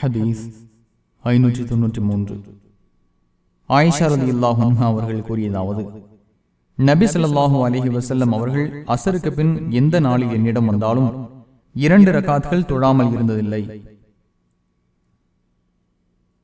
ஹதீஸ் ஐநூற்றி தொன்னூற்றி மூன்று. ஆயிஷாரதி இல்லாஹும் அவர்கள் கூறியதாவது நபி ஸல்லல்லாஹு அலைஹி வசல்லம் அவர்கள் அசருக்கு பின் எந்த நாளில் என்னிடம் வந்தாலும் இரண்டு ரகாத்கள் தொழாமல் இருந்ததில்லை.